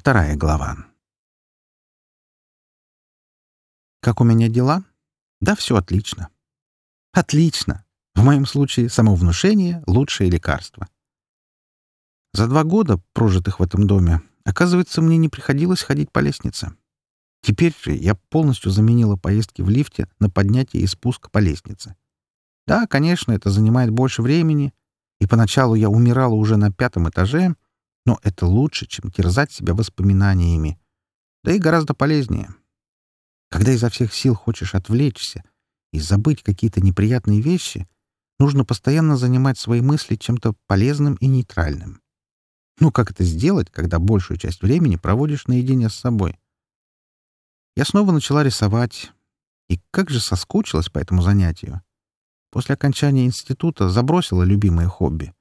Вторая глава. Как у меня дела? Да все отлично. Отлично. В моем случае самовнушение — лучшее лекарство. За два года, прожитых в этом доме, оказывается, мне не приходилось ходить по лестнице. Теперь же я полностью заменила поездки в лифте на поднятие и спуск по лестнице. Да, конечно, это занимает больше времени, и поначалу я умирала уже на пятом этаже — но это лучше, чем терзать себя воспоминаниями. Да и гораздо полезнее. Когда изо всех сил хочешь отвлечься и забыть какие-то неприятные вещи, нужно постоянно занимать свои мысли чем-то полезным и нейтральным. Ну, как это сделать, когда большую часть времени проводишь наедине с собой? Я снова начала рисовать, и как же соскучилась по этому занятию. После окончания института забросила любимое хобби.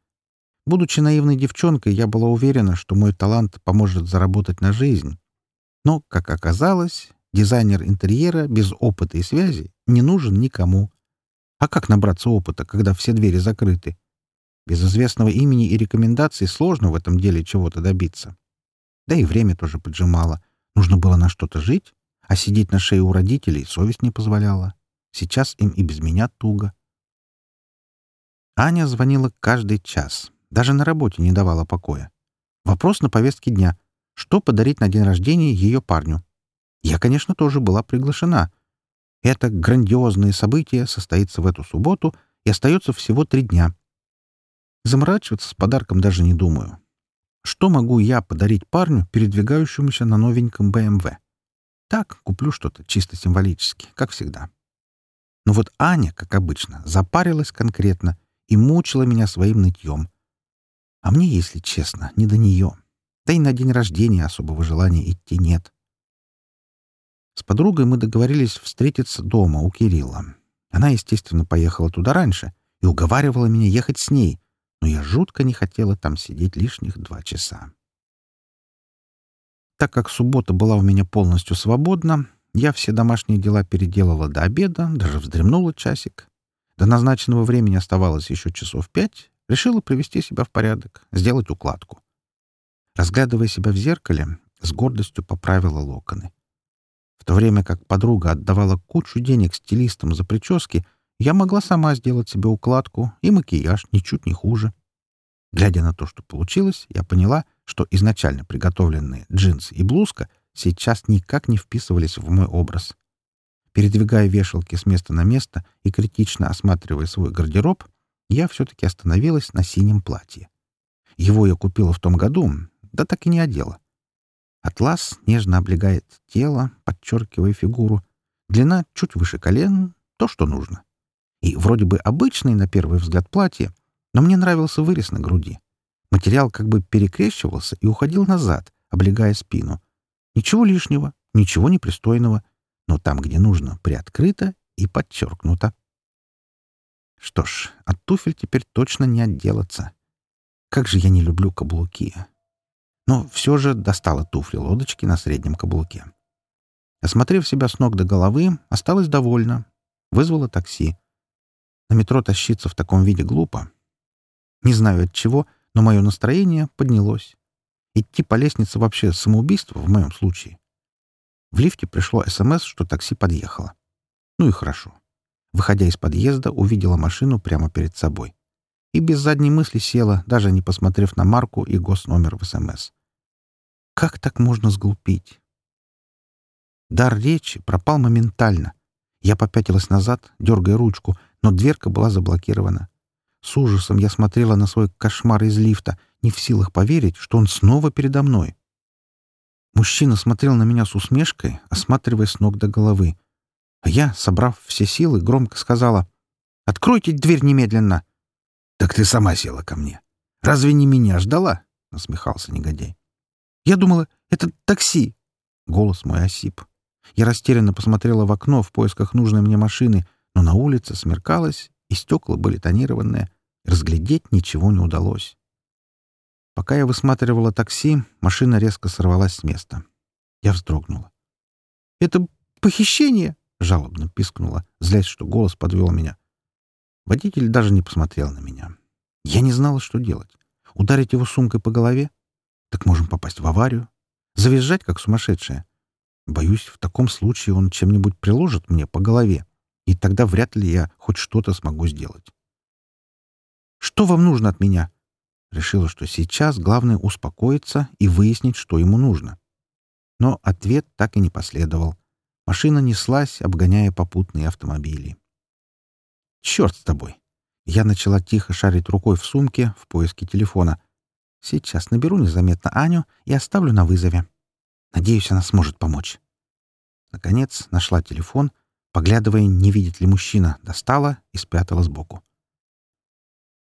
Будучи наивной девчонкой, я была уверена, что мой талант поможет заработать на жизнь. Но, как оказалось, дизайнер интерьера без опыта и связи не нужен никому. А как набраться опыта, когда все двери закрыты? Без известного имени и рекомендаций сложно в этом деле чего-то добиться. Да и время тоже поджимало. Нужно было на что-то жить, а сидеть на шее у родителей совесть не позволяла. Сейчас им и без меня туго. Аня звонила каждый час. Даже на работе не давала покоя. Вопрос на повестке дня. Что подарить на день рождения ее парню? Я, конечно, тоже была приглашена. Это грандиозное событие состоится в эту субботу и остается всего три дня. Заморачиваться с подарком даже не думаю. Что могу я подарить парню, передвигающемуся на новеньком БМВ? Так, куплю что-то чисто символически, как всегда. Но вот Аня, как обычно, запарилась конкретно и мучила меня своим нытьем. А мне, если честно, не до нее. Да и на день рождения особого желания идти нет. С подругой мы договорились встретиться дома у Кирилла. Она, естественно, поехала туда раньше и уговаривала меня ехать с ней, но я жутко не хотела там сидеть лишних два часа. Так как суббота была у меня полностью свободна, я все домашние дела переделала до обеда, даже вздремнула часик. До назначенного времени оставалось еще часов пять, Решила привести себя в порядок, сделать укладку. Разглядывая себя в зеркале, с гордостью поправила локоны. В то время как подруга отдавала кучу денег стилистам за прически, я могла сама сделать себе укладку и макияж ничуть не хуже. Глядя на то, что получилось, я поняла, что изначально приготовленные джинсы и блузка сейчас никак не вписывались в мой образ. Передвигая вешалки с места на место и критично осматривая свой гардероб, я все-таки остановилась на синем платье. Его я купила в том году, да так и не одела. Атлас нежно облегает тело, подчеркивая фигуру. Длина чуть выше колен — то, что нужно. И вроде бы обычный на первый взгляд платье, но мне нравился вырез на груди. Материал как бы перекрещивался и уходил назад, облегая спину. Ничего лишнего, ничего непристойного, но там, где нужно, приоткрыто и подчеркнуто. Что ж, от туфель теперь точно не отделаться. Как же я не люблю каблуки. Но все же достала туфли-лодочки на среднем каблуке. Осмотрев себя с ног до головы, осталась довольна. Вызвала такси. На метро тащиться в таком виде глупо. Не знаю от чего, но мое настроение поднялось. Идти по лестнице вообще самоубийство в моем случае. В лифте пришло СМС, что такси подъехало. Ну и хорошо. Выходя из подъезда, увидела машину прямо перед собой. И без задней мысли села, даже не посмотрев на марку и госномер в СМС. Как так можно сглупить? Дар речи пропал моментально. Я попятилась назад, дергая ручку, но дверка была заблокирована. С ужасом я смотрела на свой кошмар из лифта, не в силах поверить, что он снова передо мной. Мужчина смотрел на меня с усмешкой, осматривая с ног до головы, а я, собрав все силы, громко сказала «Откройте дверь немедленно!» «Так ты сама села ко мне. Разве не меня ждала?» — насмехался негодяй. «Я думала, это такси!» Голос мой осип. Я растерянно посмотрела в окно в поисках нужной мне машины, но на улице смеркалось, и стекла были тонированные. Разглядеть ничего не удалось. Пока я высматривала такси, машина резко сорвалась с места. Я вздрогнула. «Это похищение!» — жалобно пискнула, злясь, что голос подвел меня. Водитель даже не посмотрел на меня. Я не знала, что делать. Ударить его сумкой по голове? Так можем попасть в аварию. Завизжать, как сумасшедшая. Боюсь, в таком случае он чем-нибудь приложит мне по голове, и тогда вряд ли я хоть что-то смогу сделать. «Что вам нужно от меня?» Решила, что сейчас главное успокоиться и выяснить, что ему нужно. Но ответ так и не последовал. Машина неслась, обгоняя попутные автомобили. «Черт с тобой!» Я начала тихо шарить рукой в сумке в поиске телефона. Сейчас наберу незаметно Аню и оставлю на вызове. Надеюсь, она сможет помочь. Наконец нашла телефон, поглядывая, не видит ли мужчина, достала и спрятала сбоку.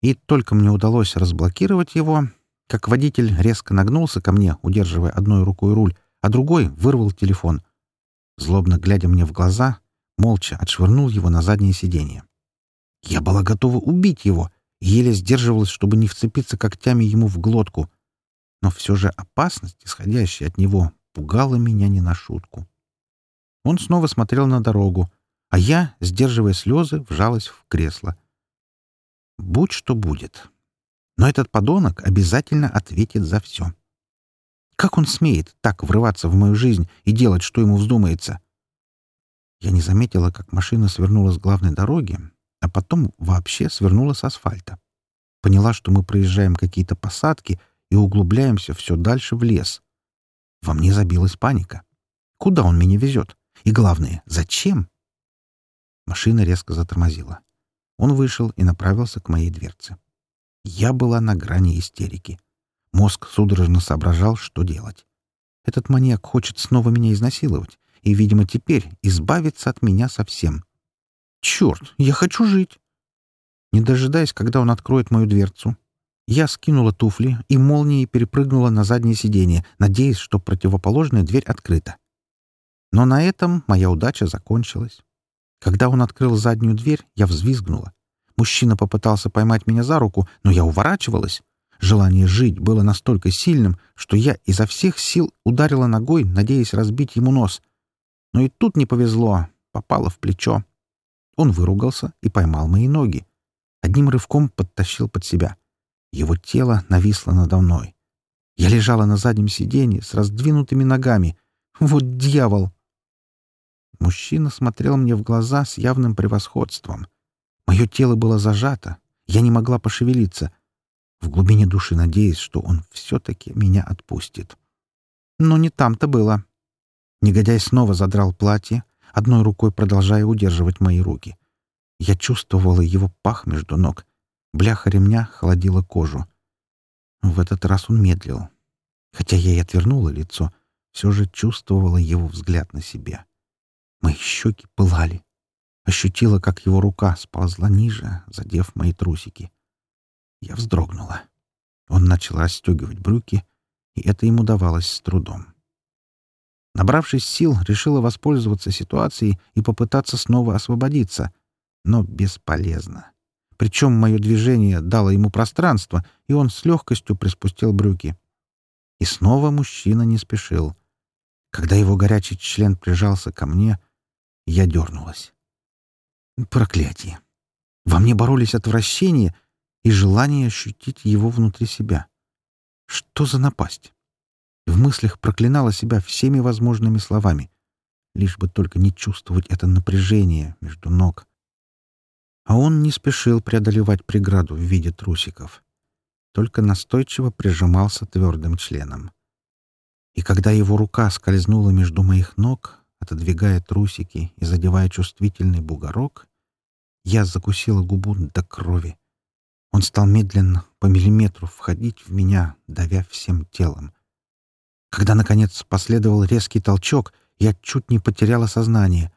И только мне удалось разблокировать его, как водитель резко нагнулся ко мне, удерживая одной рукой руль, а другой вырвал телефон. Злобно глядя мне в глаза, молча отшвырнул его на заднее сиденье. Я была готова убить его, еле сдерживалась, чтобы не вцепиться когтями ему в глотку. Но все же опасность, исходящая от него, пугала меня не на шутку. Он снова смотрел на дорогу, а я, сдерживая слезы, вжалась в кресло. Будь что будет. Но этот подонок обязательно ответит за все. Как он смеет так врываться в мою жизнь и делать, что ему вздумается? Я не заметила, как машина свернула с главной дороги, а потом вообще свернула с асфальта. Поняла, что мы проезжаем какие-то посадки и углубляемся все дальше в лес. Во мне забилась паника. Куда он меня везет? И главное, зачем? Машина резко затормозила. Он вышел и направился к моей дверце. Я была на грани истерики. Мозг судорожно соображал, что делать. Этот маньяк хочет снова меня изнасиловать и, видимо, теперь избавиться от меня совсем. Черт, я хочу жить. Не дожидаясь, когда он откроет мою дверцу, я скинула туфли и молнией перепрыгнула на заднее сиденье, надеясь, что противоположная дверь открыта. Но на этом моя удача закончилась. Когда он открыл заднюю дверь, я взвизгнула. Мужчина попытался поймать меня за руку, но я уворачивалась. Желание жить было настолько сильным, что я изо всех сил ударила ногой, надеясь разбить ему нос. Но и тут не повезло, попало в плечо. Он выругался и поймал мои ноги. Одним рывком подтащил под себя. Его тело нависло надо мной. Я лежала на заднем сиденье с раздвинутыми ногами. Вот дьявол! Мужчина смотрел мне в глаза с явным превосходством. Мое тело было зажато. Я не могла пошевелиться. В глубине души надеясь, что он все-таки меня отпустит. Но не там-то было. Негодяй снова задрал платье, одной рукой продолжая удерживать мои руки. Я чувствовала его пах между ног. Бляха ремня холодила кожу. В этот раз он медлил. Хотя я и отвернула лицо, все же чувствовала его взгляд на себе. Мои щеки пылали. Ощутила, как его рука сползла ниже, задев мои трусики. Я вздрогнула. Он начал расстегивать брюки, и это ему давалось с трудом. Набравшись сил, решила воспользоваться ситуацией и попытаться снова освободиться, но бесполезно. Причем мое движение дало ему пространство, и он с легкостью приспустил брюки. И снова мужчина не спешил. Когда его горячий член прижался ко мне, я дернулась. Проклятие! Во мне боролись отвращение и желание ощутить его внутри себя. Что за напасть? В мыслях проклинала себя всеми возможными словами, лишь бы только не чувствовать это напряжение между ног. А он не спешил преодолевать преграду в виде трусиков, только настойчиво прижимался твердым членом. И когда его рука скользнула между моих ног, отодвигая трусики и задевая чувствительный бугорок, я закусила губу до крови. Он стал медленно, по миллиметру, входить в меня, давя всем телом. Когда, наконец, последовал резкий толчок, я чуть не потеряла сознание.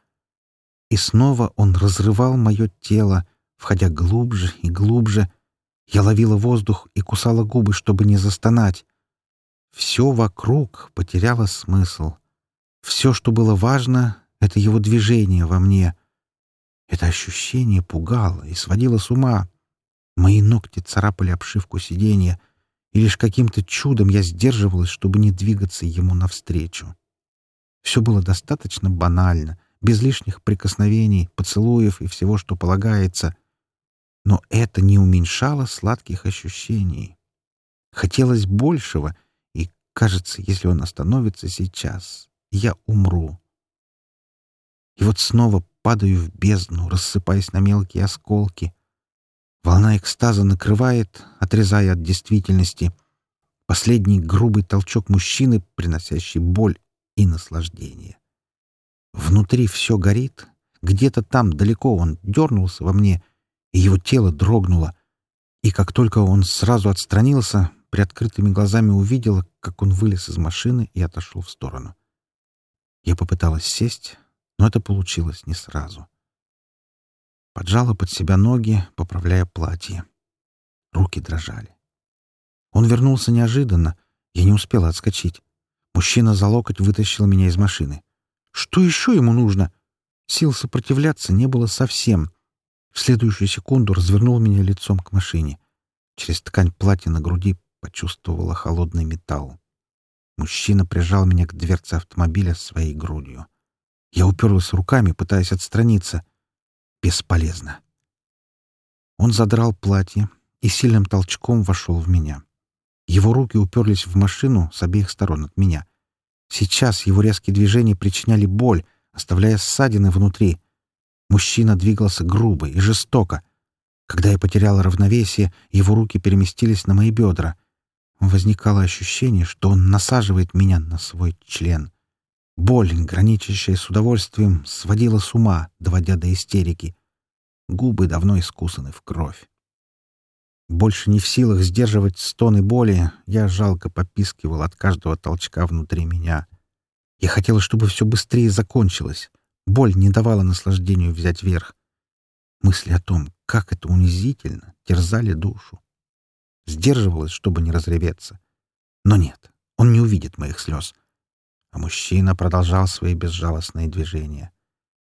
И снова он разрывал мое тело, входя глубже и глубже. Я ловила воздух и кусала губы, чтобы не застонать. Все вокруг потеряло смысл. Все, что было важно, — это его движение во мне. Это ощущение пугало и сводило с ума. Мои ногти царапали обшивку сиденья, и лишь каким-то чудом я сдерживалась, чтобы не двигаться ему навстречу. Все было достаточно банально, без лишних прикосновений, поцелуев и всего, что полагается. Но это не уменьшало сладких ощущений. Хотелось большего, и кажется, если он остановится сейчас, я умру. И вот снова падаю в бездну, рассыпаясь на мелкие осколки. Волна экстаза накрывает, отрезая от действительности. Последний грубый толчок мужчины, приносящий боль и наслаждение. Внутри все горит. Где-то там, далеко, он дернулся во мне, и его тело дрогнуло. И как только он сразу отстранился, приоткрытыми глазами увидела, как он вылез из машины и отошел в сторону. Я попыталась сесть, но это получилось не сразу. Поджала под себя ноги, поправляя платье. Руки дрожали. Он вернулся неожиданно. Я не успела отскочить. Мужчина за локоть вытащил меня из машины. Что еще ему нужно? Сил сопротивляться не было совсем. В следующую секунду развернул меня лицом к машине. Через ткань платья на груди почувствовала холодный металл. Мужчина прижал меня к дверце автомобиля своей грудью. Я уперлась руками, пытаясь отстраниться. Бесполезно. Он задрал платье и сильным толчком вошел в меня. Его руки уперлись в машину с обеих сторон от меня. Сейчас его резкие движения причиняли боль, оставляя ссадины внутри. Мужчина двигался грубо и жестоко. Когда я потеряла равновесие, его руки переместились на мои бедра. Возникало ощущение, что он насаживает меня на свой член. Боль, граничащая с удовольствием, сводила с ума, доводя до истерики. Губы давно искусаны в кровь. Больше не в силах сдерживать стоны боли, я жалко попискивал от каждого толчка внутри меня. Я хотела, чтобы все быстрее закончилось. Боль не давала наслаждению взять верх. Мысли о том, как это унизительно, терзали душу. Сдерживалась, чтобы не разреветься. Но нет, он не увидит моих слез — а мужчина продолжал свои безжалостные движения.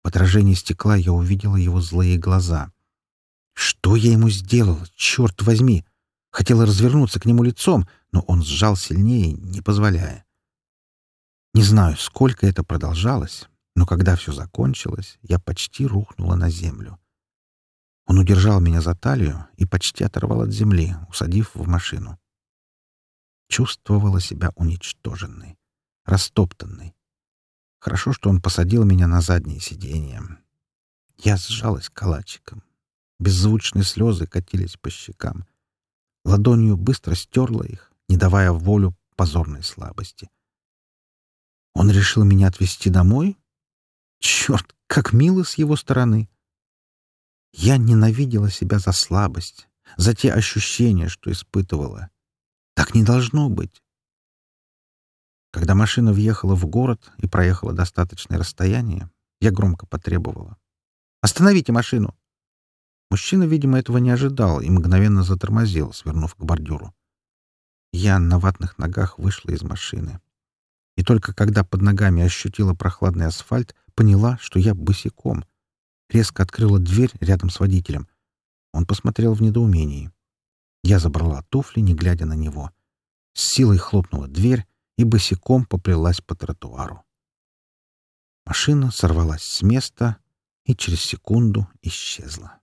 В отражении стекла я увидела его злые глаза. Что я ему сделала, черт возьми? Хотела развернуться к нему лицом, но он сжал сильнее, не позволяя. Не знаю, сколько это продолжалось, но когда все закончилось, я почти рухнула на землю. Он удержал меня за талию и почти оторвал от земли, усадив в машину. Чувствовала себя уничтоженной растоптанный. Хорошо, что он посадил меня на заднее сиденье. Я сжалась калачиком. Беззвучные слезы катились по щекам. Ладонью быстро стерла их, не давая волю позорной слабости. Он решил меня отвезти домой? Черт, как мило с его стороны! Я ненавидела себя за слабость, за те ощущения, что испытывала. Так не должно быть. Когда машина въехала в город и проехала достаточное расстояние, я громко потребовала. «Остановите машину!» Мужчина, видимо, этого не ожидал и мгновенно затормозил, свернув к бордюру. Я на ватных ногах вышла из машины. И только когда под ногами ощутила прохладный асфальт, поняла, что я босиком. Резко открыла дверь рядом с водителем. Он посмотрел в недоумении. Я забрала туфли, не глядя на него. С силой хлопнула дверь, и босиком поплелась по тротуару. Машина сорвалась с места и через секунду исчезла.